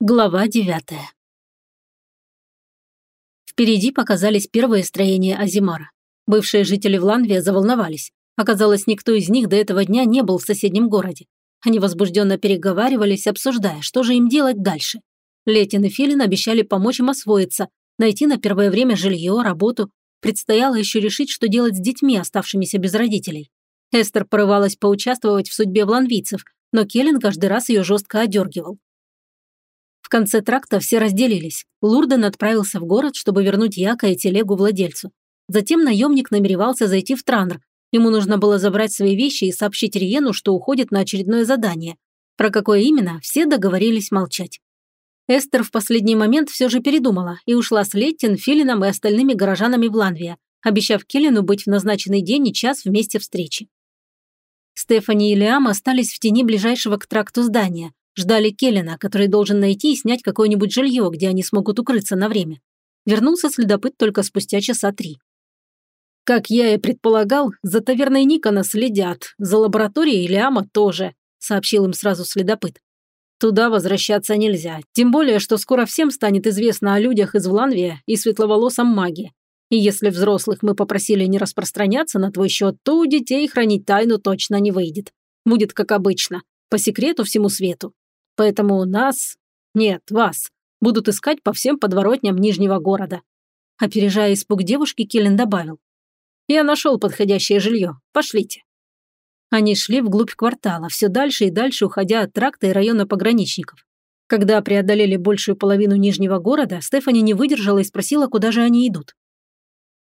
Глава девятая. Впереди показались первые строения Азимара. Бывшие жители Вланвия заволновались. Оказалось, никто из них до этого дня не был в соседнем городе. Они возбужденно переговаривались, обсуждая, что же им делать дальше. Летин и Филин обещали помочь им освоиться, найти на первое время жилье, работу. Предстояло еще решить, что делать с детьми, оставшимися без родителей. Эстер порывалась поучаствовать в судьбе вланвийцев, но Келлен каждый раз ее жестко одергивал. В конце тракта все разделились. Лурден отправился в город, чтобы вернуть Яка и телегу владельцу. Затем наемник намеревался зайти в Транр. Ему нужно было забрать свои вещи и сообщить Риену, что уходит на очередное задание. Про какое именно, все договорились молчать. Эстер в последний момент все же передумала и ушла с Леттин, Филином и остальными горожанами в Ланвия, обещав Келлену быть в назначенный день и час вместе встречи. Стефани и Лиам остались в тени ближайшего к тракту здания, Ждали Келлина, который должен найти и снять какое-нибудь жилье, где они смогут укрыться на время. Вернулся следопыт только спустя часа три. «Как я и предполагал, за таверной Никона следят, за лабораторией Лиама тоже», сообщил им сразу следопыт. «Туда возвращаться нельзя, тем более, что скоро всем станет известно о людях из Вланвия и светловолосом маге. И если взрослых мы попросили не распространяться на твой счет, то у детей хранить тайну точно не выйдет. Будет как обычно, по секрету всему свету. Поэтому нас, нет, вас, будут искать по всем подворотням Нижнего города». Опережая испуг девушки, Келлен добавил. «Я нашел подходящее жилье. Пошлите». Они шли вглубь квартала, все дальше и дальше уходя от тракта и района пограничников. Когда преодолели большую половину Нижнего города, Стефани не выдержала и спросила, куда же они идут.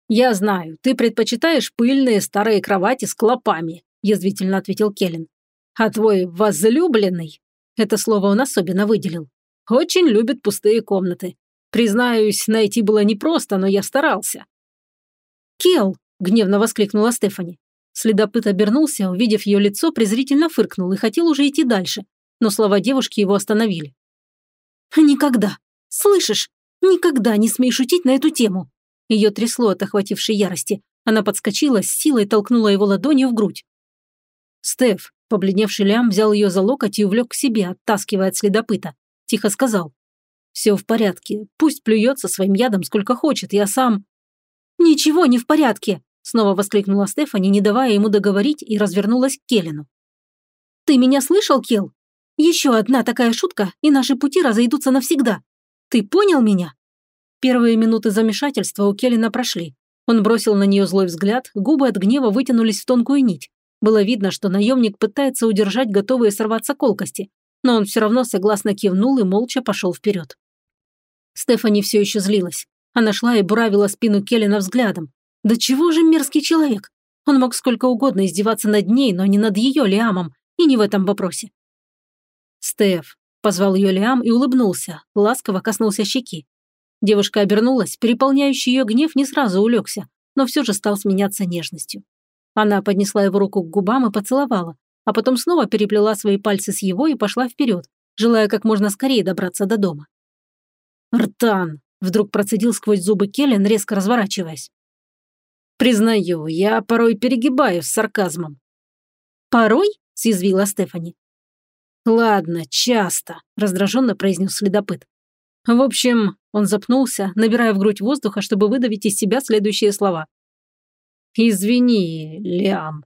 «Я знаю, ты предпочитаешь пыльные старые кровати с клопами», язвительно ответил Келлен. «А твой возлюбленный это слово он особенно выделил. Очень любит пустые комнаты. Признаюсь, найти было непросто, но я старался. «Кел!» – гневно воскликнула Стефани. Следопыт обернулся, увидев ее лицо, презрительно фыркнул и хотел уже идти дальше, но слова девушки его остановили. «Никогда! Слышишь? Никогда не смей шутить на эту тему!» Ее трясло от охватившей ярости. Она подскочила, с силой толкнула его ладонью в грудь. «Стеф, Побледневший Лям взял ее за локоть и увлек к себе, оттаскивая от следопыта. Тихо сказал. «Все в порядке. Пусть плюется своим ядом сколько хочет, я сам...» «Ничего не в порядке!» Снова воскликнула Стефани, не давая ему договорить, и развернулась к Келлину. «Ты меня слышал, Кел? Еще одна такая шутка, и наши пути разойдутся навсегда. Ты понял меня?» Первые минуты замешательства у Келлина прошли. Он бросил на нее злой взгляд, губы от гнева вытянулись в тонкую нить. Было видно, что наемник пытается удержать готовые сорваться колкости, но он все равно согласно кивнул и молча пошел вперед. Стефани все еще злилась. Она шла и буравила спину Келлина взглядом. Да чего же мерзкий человек? Он мог сколько угодно издеваться над ней, но не над ее Лиамом, и не в этом вопросе. «Стеф», – позвал ее Лиам и улыбнулся, ласково коснулся щеки. Девушка обернулась, переполняющий ее гнев не сразу улегся, но все же стал сменяться нежностью. Она поднесла его руку к губам и поцеловала, а потом снова переплела свои пальцы с его и пошла вперед, желая как можно скорее добраться до дома. «Ртан!» – вдруг процедил сквозь зубы Келлен, резко разворачиваясь. «Признаю, я порой перегибаю с сарказмом». «Порой?» – съязвила Стефани. «Ладно, часто», – раздраженно произнес следопыт. В общем, он запнулся, набирая в грудь воздуха, чтобы выдавить из себя следующие слова. «Извини, Лиам».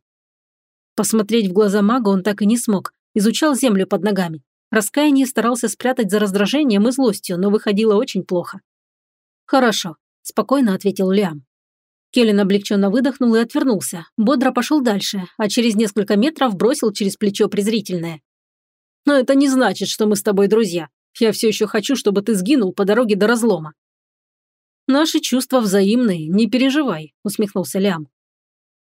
Посмотреть в глаза мага он так и не смог, изучал землю под ногами. Раскаяние старался спрятать за раздражением и злостью, но выходило очень плохо. «Хорошо», – спокойно ответил Лиам. Келлен облегченно выдохнул и отвернулся, бодро пошел дальше, а через несколько метров бросил через плечо презрительное. «Но это не значит, что мы с тобой друзья. Я все еще хочу, чтобы ты сгинул по дороге до разлома». «Наши чувства взаимные, не переживай», – усмехнулся Лиам.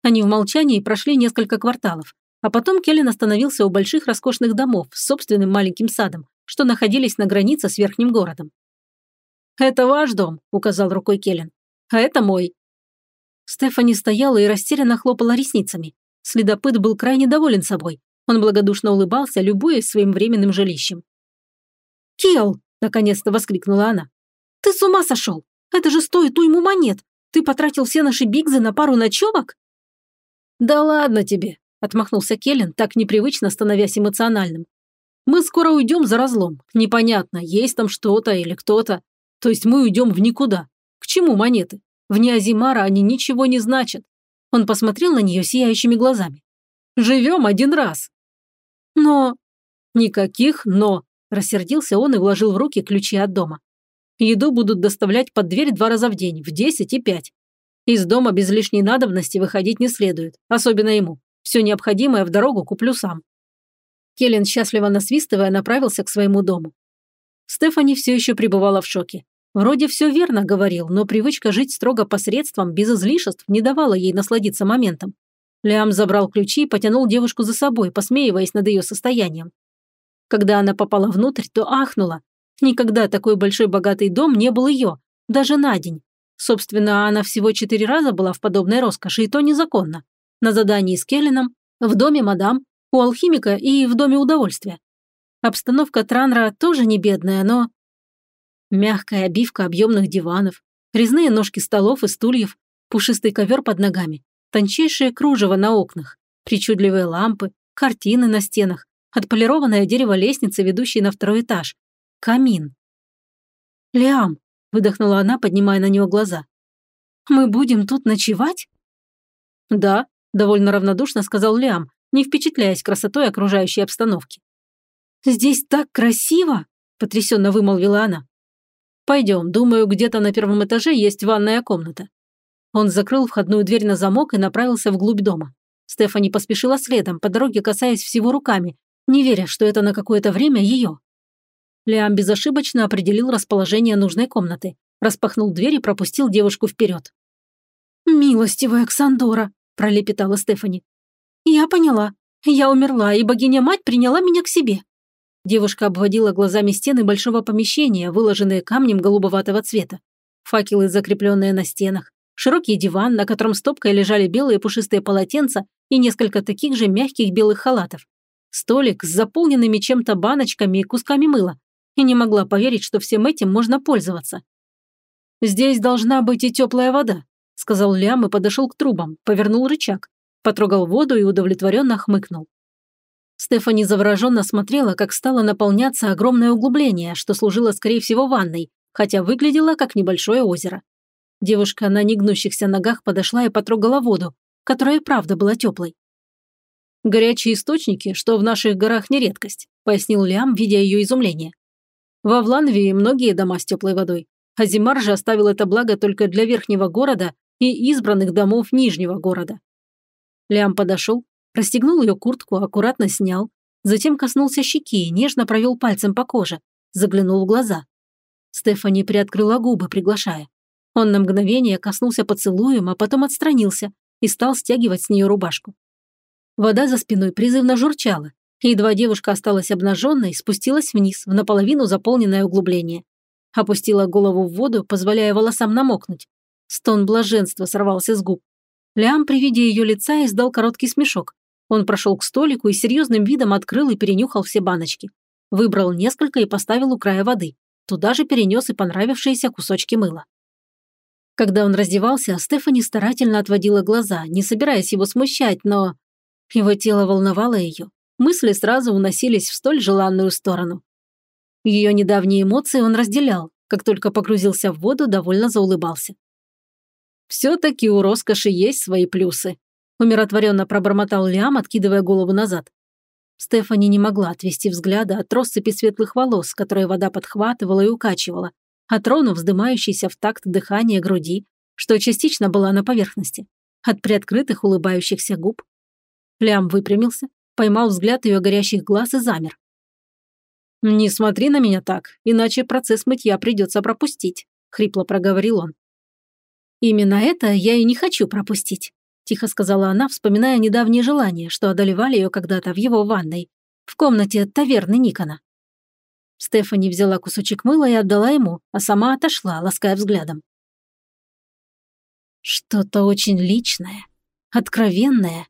Они в молчании прошли несколько кварталов, а потом Келлен остановился у больших роскошных домов с собственным маленьким садом, что находились на границе с верхним городом. «Это ваш дом», – указал рукой Келлен. «А это мой». Стефани стояла и растерянно хлопала ресницами. Следопыт был крайне доволен собой. Он благодушно улыбался, любуясь своим временным жилищем. «Кел!» – наконец-то воскликнула она. «Ты с ума сошел! Это же стоит уйму монет! Ты потратил все наши бигзы на пару ночевок?» «Да ладно тебе», – отмахнулся Келлен, так непривычно становясь эмоциональным. Мы скоро уйдем за разлом. Непонятно, есть там что-то или кто-то. То есть мы уйдем в никуда. К чему монеты? Вне Азимара они ничего не значат. Он посмотрел на нее сияющими глазами. Живем один раз. Но... Никаких «но», рассердился он и вложил в руки ключи от дома. Еду будут доставлять под дверь два раза в день, в десять и пять. Из дома без лишней надобности выходить не следует, особенно ему. Все необходимое в дорогу куплю сам. Келлен, счастливо насвистывая, направился к своему дому. Стефани все еще пребывала в шоке. Вроде все верно говорил, но привычка жить строго посредством, без излишеств, не давала ей насладиться моментом. Лиам забрал ключи и потянул девушку за собой, посмеиваясь над ее состоянием. Когда она попала внутрь, то ахнула. Никогда такой большой богатый дом не был ее, даже на день. Собственно, она всего четыре раза была в подобной роскоши, и то незаконно. На задании с Келлином, в доме мадам, у алхимика и в доме удовольствия. Обстановка Транра тоже не бедная, но... Мягкая обивка объемных диванов, резные ножки столов и стульев, пушистый ковер под ногами, тончайшее кружево на окнах, причудливые лампы, картины на стенах, отполированное дерево лестницы, ведущей на второй этаж, камин. «Лиам», – выдохнула она, поднимая на него глаза. «Мы будем тут ночевать?» «Да», – довольно равнодушно сказал Лиам, не впечатляясь красотой окружающей обстановки. «Здесь так красиво!» – потрясенно вымолвила она. «Пойдем, думаю, где-то на первом этаже есть ванная комната». Он закрыл входную дверь на замок и направился вглубь дома. Стефани поспешила следом, по дороге касаясь всего руками, не веря, что это на какое-то время ее. Лиам безошибочно определил расположение нужной комнаты, распахнул дверь и пропустил девушку вперед. «Милостивая Ксандора», – пролепетала Стефани. «Я поняла. Я умерла, и богиня-мать приняла меня к себе». Девушка обводила глазами стены большого помещения, выложенные камнем голубоватого цвета. Факелы, закрепленные на стенах, широкий диван, на котором стопкой лежали белые пушистые полотенца и несколько таких же мягких белых халатов. Столик с заполненными чем-то баночками и кусками мыла. И не могла поверить, что всем этим можно пользоваться. «Здесь должна быть и теплая вода», – сказал Лям и подошел к трубам, повернул рычаг потрогал воду и удовлетворенно хмыкнул. Стефани завороженно смотрела, как стало наполняться огромное углубление, что служило, скорее всего, ванной, хотя выглядело как небольшое озеро. Девушка на негнущихся ногах подошла и потрогала воду, которая и правда была теплой. «Горячие источники, что в наших горах не редкость», пояснил Лиам, видя ее изумление. «Во Вланвии многие дома с теплой водой, а Зимар же оставил это благо только для верхнего города и избранных домов нижнего города. Лиам подошел, расстегнул ее куртку, аккуратно снял, затем коснулся щеки и нежно провел пальцем по коже, заглянул в глаза. Стефани приоткрыла губы, приглашая. Он на мгновение коснулся поцелуем, а потом отстранился и стал стягивать с нее рубашку. Вода за спиной призывно журчала, едва девушка осталась обнаженной, спустилась вниз, в наполовину заполненное углубление. Опустила голову в воду, позволяя волосам намокнуть. Стон блаженства сорвался с губ. Лям при виде ее лица издал короткий смешок. Он прошел к столику и серьезным видом открыл и перенюхал все баночки. Выбрал несколько и поставил у края воды. Туда же перенес и понравившиеся кусочки мыла. Когда он раздевался, Стефани старательно отводила глаза, не собираясь его смущать, но... Его тело волновало ее. Мысли сразу уносились в столь желанную сторону. Ее недавние эмоции он разделял. Как только погрузился в воду, довольно заулыбался. Все-таки у роскоши есть свои плюсы. Умиротворенно пробормотал Лиам, откидывая голову назад. Стефани не могла отвести взгляда от россыпи светлых волос, которые вода подхватывала и укачивала, от рону, вздымающейся в такт дыхания груди, что частично была на поверхности, от приоткрытых улыбающихся губ. Лям выпрямился, поймал взгляд ее горящих глаз и замер. «Не смотри на меня так, иначе процесс мытья придется пропустить», — хрипло проговорил он. «Именно это я и не хочу пропустить», – тихо сказала она, вспоминая недавние желания, что одолевали ее когда-то в его ванной, в комнате таверны Никона. Стефани взяла кусочек мыла и отдала ему, а сама отошла, лаская взглядом. Что-то очень личное, откровенное,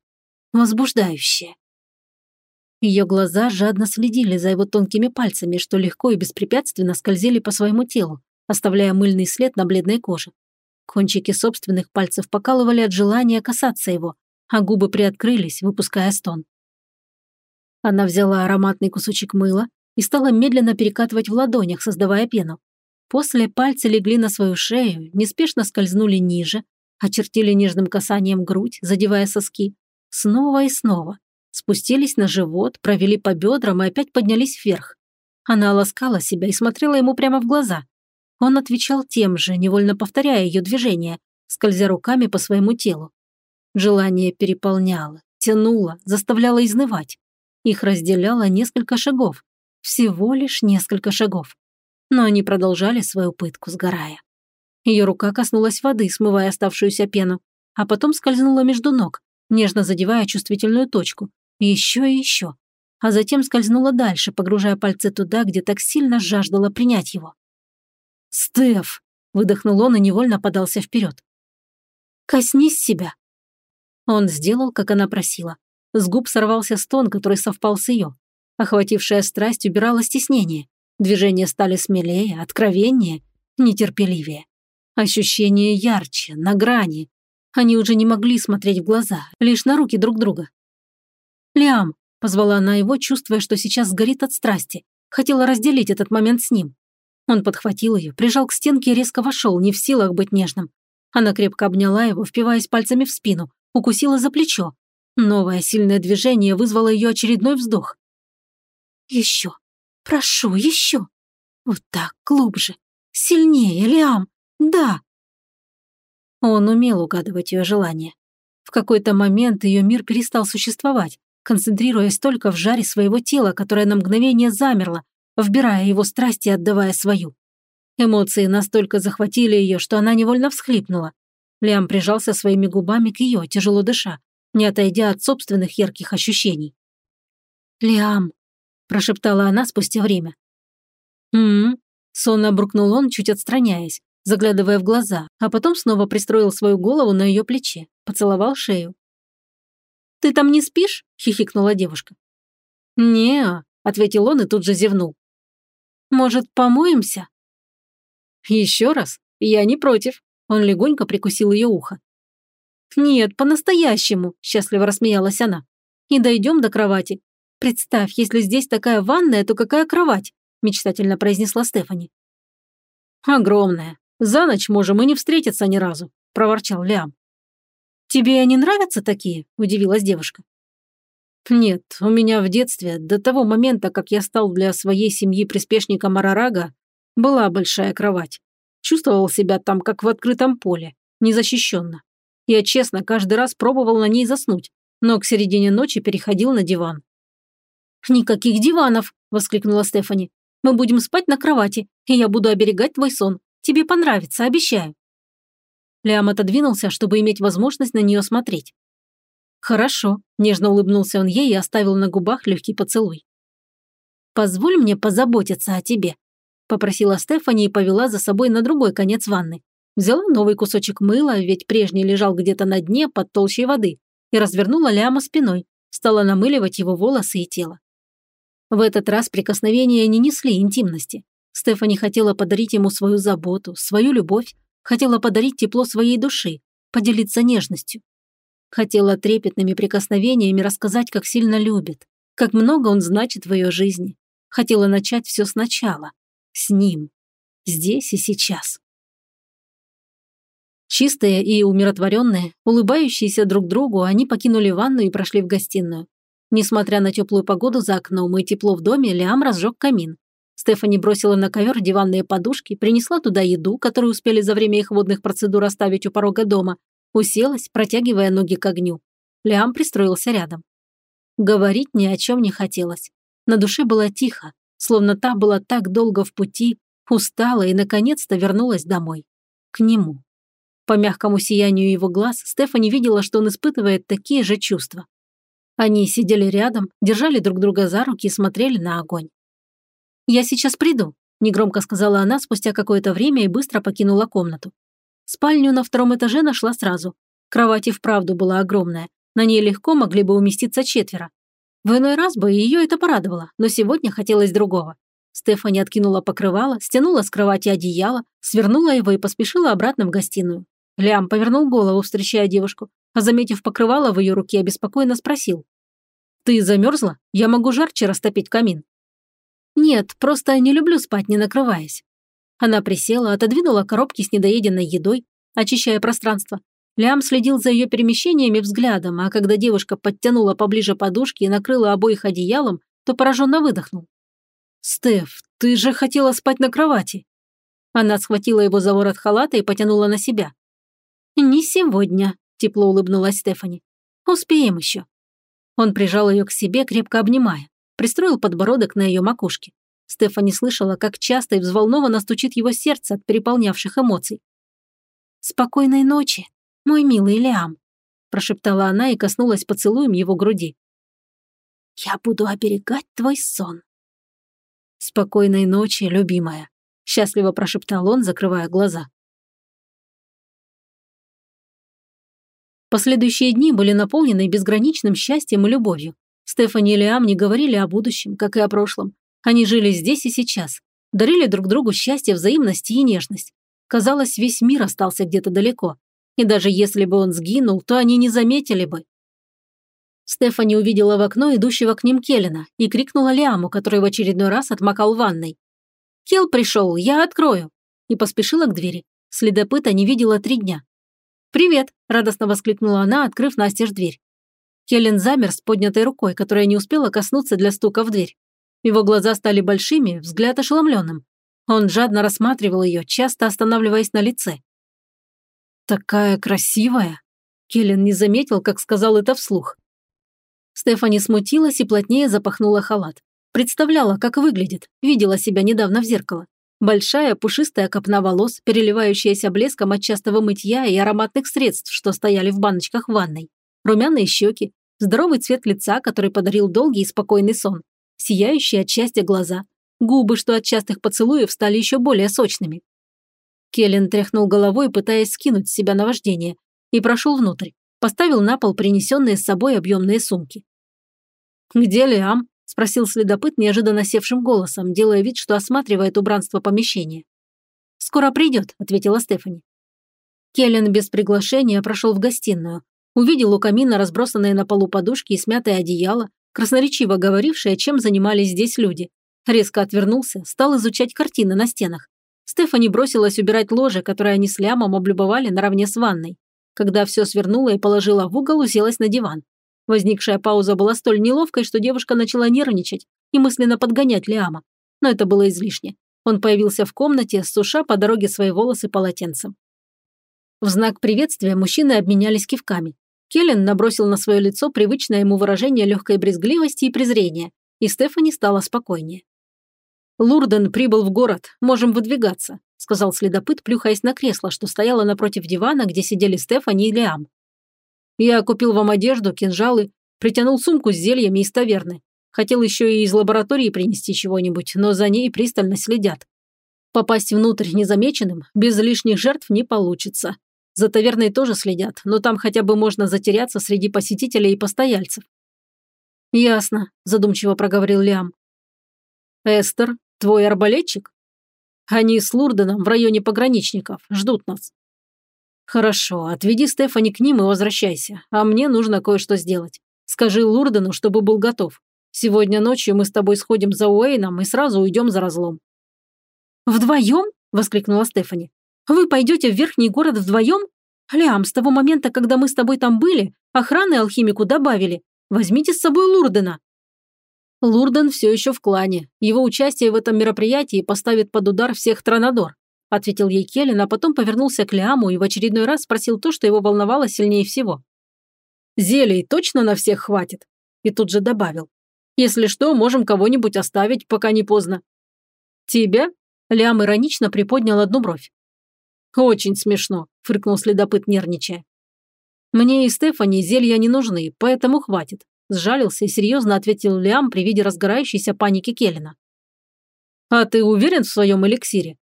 возбуждающее. Ее глаза жадно следили за его тонкими пальцами, что легко и беспрепятственно скользили по своему телу, оставляя мыльный след на бледной коже. Кончики собственных пальцев покалывали от желания касаться его, а губы приоткрылись, выпуская стон. Она взяла ароматный кусочек мыла и стала медленно перекатывать в ладонях, создавая пену. После пальцы легли на свою шею, неспешно скользнули ниже, очертили нежным касанием грудь, задевая соски. Снова и снова. Спустились на живот, провели по бедрам и опять поднялись вверх. Она ласкала себя и смотрела ему прямо в глаза. Он отвечал тем же, невольно повторяя ее движения, скользя руками по своему телу. Желание переполняло, тянуло, заставляло изнывать. Их разделяло несколько шагов. Всего лишь несколько шагов. Но они продолжали свою пытку, сгорая. Ее рука коснулась воды, смывая оставшуюся пену, а потом скользнула между ног, нежно задевая чувствительную точку. Еще и еще. А затем скользнула дальше, погружая пальцы туда, где так сильно жаждала принять его. «Стеф!» – выдохнул он и невольно подался вперед. «Коснись себя!» Он сделал, как она просила. С губ сорвался стон, который совпал с ее. Охватившая страсть убирала стеснение. Движения стали смелее, откровеннее, нетерпеливее. Ощущения ярче, на грани. Они уже не могли смотреть в глаза, лишь на руки друг друга. «Лиам!» – позвала она его, чувствуя, что сейчас сгорит от страсти. Хотела разделить этот момент с ним. Он подхватил ее, прижал к стенке и резко вошел, не в силах быть нежным. Она крепко обняла его, впиваясь пальцами в спину, укусила за плечо. Новое сильное движение вызвало ее очередной вздох. «Еще! Прошу, еще! Вот так, глубже! Сильнее, Лиам! Да!» Он умел угадывать ее желания. В какой-то момент ее мир перестал существовать, концентрируясь только в жаре своего тела, которое на мгновение замерло, вбирая его страсть и отдавая свою. Эмоции настолько захватили ее, что она невольно всхлипнула. Лиам прижался своими губами к ее, тяжело дыша, не отойдя от собственных ярких ощущений. «Лиам», – прошептала она спустя время. «М-м-м», сонно брукнул он, чуть отстраняясь, заглядывая в глаза, а потом снова пристроил свою голову на ее плече, поцеловал шею. «Ты там не спишь?» – хихикнула девушка. не ответил он и тут же зевнул. «Может, помоемся?» «Еще раз? Я не против», – он легонько прикусил ее ухо. «Нет, по-настоящему», – счастливо рассмеялась она. «И дойдем до кровати. Представь, если здесь такая ванная, то какая кровать?» – мечтательно произнесла Стефани. «Огромная. За ночь можем и не встретиться ни разу», – проворчал Лиам. «Тебе не нравятся такие?» – удивилась девушка. «Нет, у меня в детстве, до того момента, как я стал для своей семьи приспешником Арарага, была большая кровать. Чувствовал себя там, как в открытом поле, незащищенно. Я честно каждый раз пробовал на ней заснуть, но к середине ночи переходил на диван. «Никаких диванов!» – воскликнула Стефани. «Мы будем спать на кровати, и я буду оберегать твой сон. Тебе понравится, обещаю». Лиам отодвинулся, чтобы иметь возможность на нее смотреть. «Хорошо», – нежно улыбнулся он ей и оставил на губах легкий поцелуй. «Позволь мне позаботиться о тебе», – попросила Стефани и повела за собой на другой конец ванны. Взяла новый кусочек мыла, ведь прежний лежал где-то на дне под толщей воды, и развернула ляма спиной, стала намыливать его волосы и тело. В этот раз прикосновения не несли интимности. Стефани хотела подарить ему свою заботу, свою любовь, хотела подарить тепло своей души, поделиться нежностью. Хотела трепетными прикосновениями рассказать, как сильно любит, как много он значит в ее жизни. Хотела начать все сначала, с ним, здесь и сейчас. Чистые и умиротворенные, улыбающиеся друг другу, они покинули ванну и прошли в гостиную. Несмотря на теплую погоду за окном и тепло в доме, Лиам разжег камин. Стефани бросила на ковер диванные подушки, принесла туда еду, которую успели за время их водных процедур оставить у порога дома, уселась, протягивая ноги к огню. Лиам пристроился рядом. Говорить ни о чем не хотелось. На душе было тихо, словно та была так долго в пути, устала и наконец-то вернулась домой. К нему. По мягкому сиянию его глаз Стефани видела, что он испытывает такие же чувства. Они сидели рядом, держали друг друга за руки и смотрели на огонь. «Я сейчас приду», – негромко сказала она спустя какое-то время и быстро покинула комнату. Спальню на втором этаже нашла сразу. Кровать и вправду была огромная. На ней легко могли бы уместиться четверо. В иной раз бы ее это порадовало, но сегодня хотелось другого. Стефани откинула покрывало, стянула с кровати одеяло, свернула его и поспешила обратно в гостиную. Лям повернул голову, встречая девушку, а заметив покрывало в ее руке, обеспокоенно спросил. «Ты замерзла? Я могу жарче растопить камин». «Нет, просто не люблю спать, не накрываясь». Она присела, отодвинула коробки с недоеденной едой, очищая пространство. Лям следил за ее перемещениями взглядом, а когда девушка подтянула поближе подушки и накрыла обоих одеялом, то пораженно выдохнул. «Стеф, ты же хотела спать на кровати!» Она схватила его за ворот халата и потянула на себя. «Не сегодня», – тепло улыбнулась Стефани. «Успеем еще». Он прижал ее к себе, крепко обнимая, пристроил подбородок на ее макушке. Стефани слышала, как часто и взволнованно стучит его сердце от переполнявших эмоций. «Спокойной ночи, мой милый Лиам», – прошептала она и коснулась поцелуем его груди. «Я буду оберегать твой сон». «Спокойной ночи, любимая», – счастливо прошептал он, закрывая глаза. Последующие дни были наполнены безграничным счастьем и любовью. Стефани и Лиам не говорили о будущем, как и о прошлом. Они жили здесь и сейчас. Дарили друг другу счастье, взаимность и нежность. Казалось, весь мир остался где-то далеко. И даже если бы он сгинул, то они не заметили бы. Стефани увидела в окно идущего к ним Келлина и крикнула Лиаму, который в очередной раз отмокал ванной. «Кел пришел, я открою!» И поспешила к двери. Следопыта не видела три дня. «Привет!» – радостно воскликнула она, открыв настежь дверь. Келлен замер с поднятой рукой, которая не успела коснуться для стука в дверь. Его глаза стали большими, взгляд ошеломленным. Он жадно рассматривал ее, часто останавливаясь на лице. «Такая красивая!» Келлен не заметил, как сказал это вслух. Стефани смутилась и плотнее запахнула халат. Представляла, как выглядит, видела себя недавно в зеркало. Большая пушистая копна волос, переливающаяся блеском от частого мытья и ароматных средств, что стояли в баночках в ванной. Румяные щеки, здоровый цвет лица, который подарил долгий и спокойный сон. Сияющие от счастья глаза. Губы, что от частых поцелуев стали еще более сочными. Келлен тряхнул головой, пытаясь скинуть с себя наваждение, и прошел внутрь. Поставил на пол принесенные с собой объемные сумки. «Где Лиам?» – спросил следопыт неожиданно севшим голосом, делая вид, что осматривает убранство помещения. «Скоро придет», – ответила Стефани. Келлен без приглашения прошел в гостиную. Увидел у камина разбросанные на полу подушки и смятое одеяло, красноречиво говорившее, чем занимались здесь люди. Резко отвернулся, стал изучать картины на стенах. Стефани бросилась убирать ложе, которое они с Лямом облюбовали наравне с ванной. Когда все свернула и положила в угол, уселась на диван. Возникшая пауза была столь неловкой, что девушка начала нервничать и мысленно подгонять Лиама. Но это было излишне. Он появился в комнате, суша по дороге свои волосы полотенцем. В знак приветствия мужчины обменялись кивками. Келлен набросил на свое лицо привычное ему выражение легкой брезгливости и презрения, и Стефани стала спокойнее. «Лурден прибыл в город, можем выдвигаться», сказал следопыт, плюхаясь на кресло, что стояло напротив дивана, где сидели Стефани и Лиам. Я купил вам одежду, кинжалы, притянул сумку с зельями из таверны. Хотел еще и из лаборатории принести чего-нибудь, но за ней пристально следят. Попасть внутрь незамеченным без лишних жертв не получится. За таверной тоже следят, но там хотя бы можно затеряться среди посетителей и постояльцев. «Ясно», – задумчиво проговорил Лиам. «Эстер, твой арбалетчик?» «Они с Лурденом в районе пограничников, ждут нас. «Хорошо, отведи Стефани к ним и возвращайся, а мне нужно кое-что сделать. Скажи Лурдену, чтобы был готов. Сегодня ночью мы с тобой сходим за Уэйном и сразу уйдем за разлом». «Вдвоем?» – воскликнула Стефани. «Вы пойдете в верхний город вдвоем? Лям, с того момента, когда мы с тобой там были, охраны алхимику добавили. Возьмите с собой Лурдена». Лурден все еще в клане. Его участие в этом мероприятии поставит под удар всех Тронадор ответил ей Келлен, а потом повернулся к Лиаму и в очередной раз спросил то, что его волновало сильнее всего. «Зелий точно на всех хватит?» И тут же добавил. «Если что, можем кого-нибудь оставить, пока не поздно». «Тебя?» Лиам иронично приподнял одну бровь. «Очень смешно», – фыркнул следопыт, нервничая. «Мне и Стефани зелья не нужны, поэтому хватит», – сжалился и серьезно ответил Лиам при виде разгорающейся паники Келлина. «А ты уверен в своем эликсире?»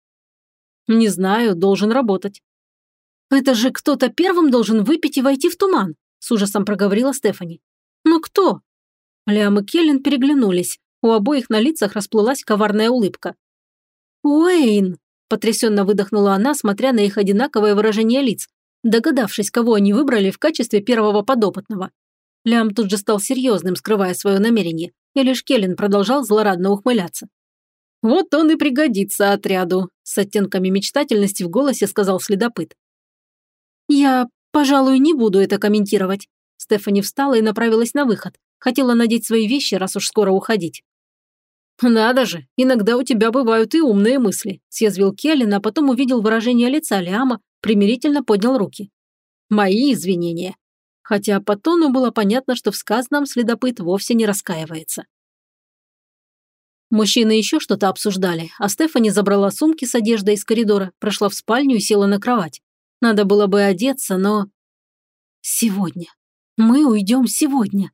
«Не знаю, должен работать». «Это же кто-то первым должен выпить и войти в туман», с ужасом проговорила Стефани. «Но кто?» Лям и Келлен переглянулись. У обоих на лицах расплылась коварная улыбка. «Уэйн!» – потрясенно выдохнула она, смотря на их одинаковое выражение лиц, догадавшись, кого они выбрали в качестве первого подопытного. Лям тут же стал серьезным, скрывая свое намерение, и лишь Келлен продолжал злорадно ухмыляться. «Вот он и пригодится отряду», – с оттенками мечтательности в голосе сказал следопыт. «Я, пожалуй, не буду это комментировать». Стефани встала и направилась на выход. Хотела надеть свои вещи, раз уж скоро уходить. «Надо же, иногда у тебя бывают и умные мысли», – съязвил Келлен, а потом увидел выражение лица Лиама, примирительно поднял руки. «Мои извинения». Хотя по тону было понятно, что в сказанном следопыт вовсе не раскаивается. Мужчины еще что-то обсуждали, а Стефани забрала сумки с одеждой из коридора, прошла в спальню и села на кровать. Надо было бы одеться, но... Сегодня. Мы уйдем сегодня.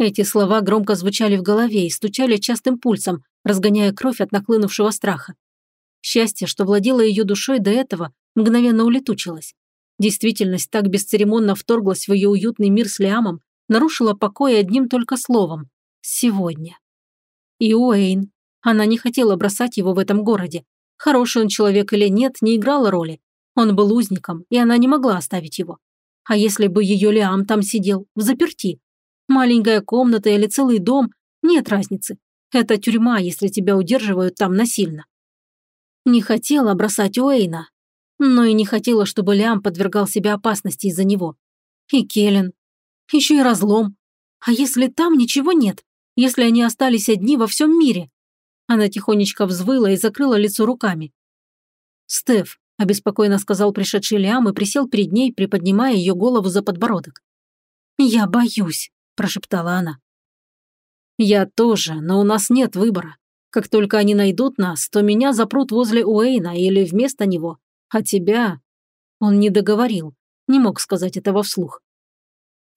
Эти слова громко звучали в голове и стучали частым пульсом, разгоняя кровь от наклынувшего страха. Счастье, что владело ее душой до этого, мгновенно улетучилось. Действительность так бесцеремонно вторглась в ее уютный мир с Лиамом, нарушила покой одним только словом – «сегодня». И Уэйн. Она не хотела бросать его в этом городе. Хороший он человек или нет, не играла роли. Он был узником, и она не могла оставить его. А если бы ее Лиам там сидел, в заперти? Маленькая комната или целый дом – нет разницы. Это тюрьма, если тебя удерживают там насильно. Не хотела бросать Уэйна, но и не хотела, чтобы Лиам подвергал себя опасности из-за него. И Келлен. Еще и разлом. А если там ничего нет? Если они остались одни во всем мире? Она тихонечко взвыла и закрыла лицо руками. «Стеф», – обеспокоенно сказал пришедший Лиам и присел перед ней, приподнимая ее голову за подбородок. «Я боюсь», – прошептала она. «Я тоже, но у нас нет выбора. Как только они найдут нас, то меня запрут возле Уэйна или вместо него. А тебя...» Он не договорил, не мог сказать этого вслух.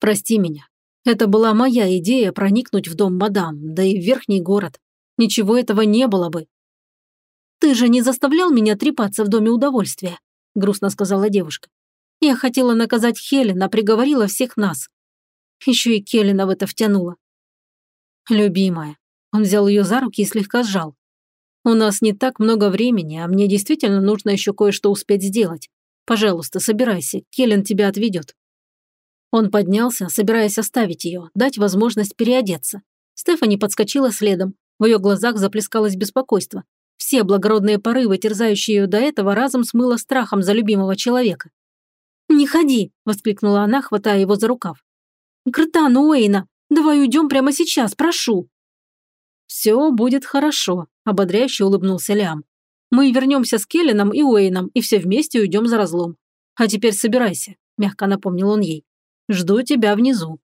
«Прости меня. Это была моя идея проникнуть в дом мадам, да и в верхний город. Ничего этого не было бы». «Ты же не заставлял меня трепаться в доме удовольствия», грустно сказала девушка. «Я хотела наказать Хелена, приговорила всех нас. Еще и Келлина в это втянула». «Любимая». Он взял ее за руки и слегка сжал. У нас не так много времени, а мне действительно нужно еще кое-что успеть сделать. Пожалуйста, собирайся, Келлен тебя отведет». Он поднялся, собираясь оставить ее, дать возможность переодеться. Стефани подскочила следом. В ее глазах заплескалось беспокойство. Все благородные порывы, терзающие ее до этого, разом смыло страхом за любимого человека. «Не ходи!» – воскликнула она, хватая его за рукав. «Гртан Уэйна, давай уйдем прямо сейчас, прошу!» «Все будет хорошо», – ободряюще улыбнулся Лям. «Мы вернемся с Келленом и Уэйном и все вместе уйдем за разлом. А теперь собирайся», – мягко напомнил он ей. «Жду тебя внизу».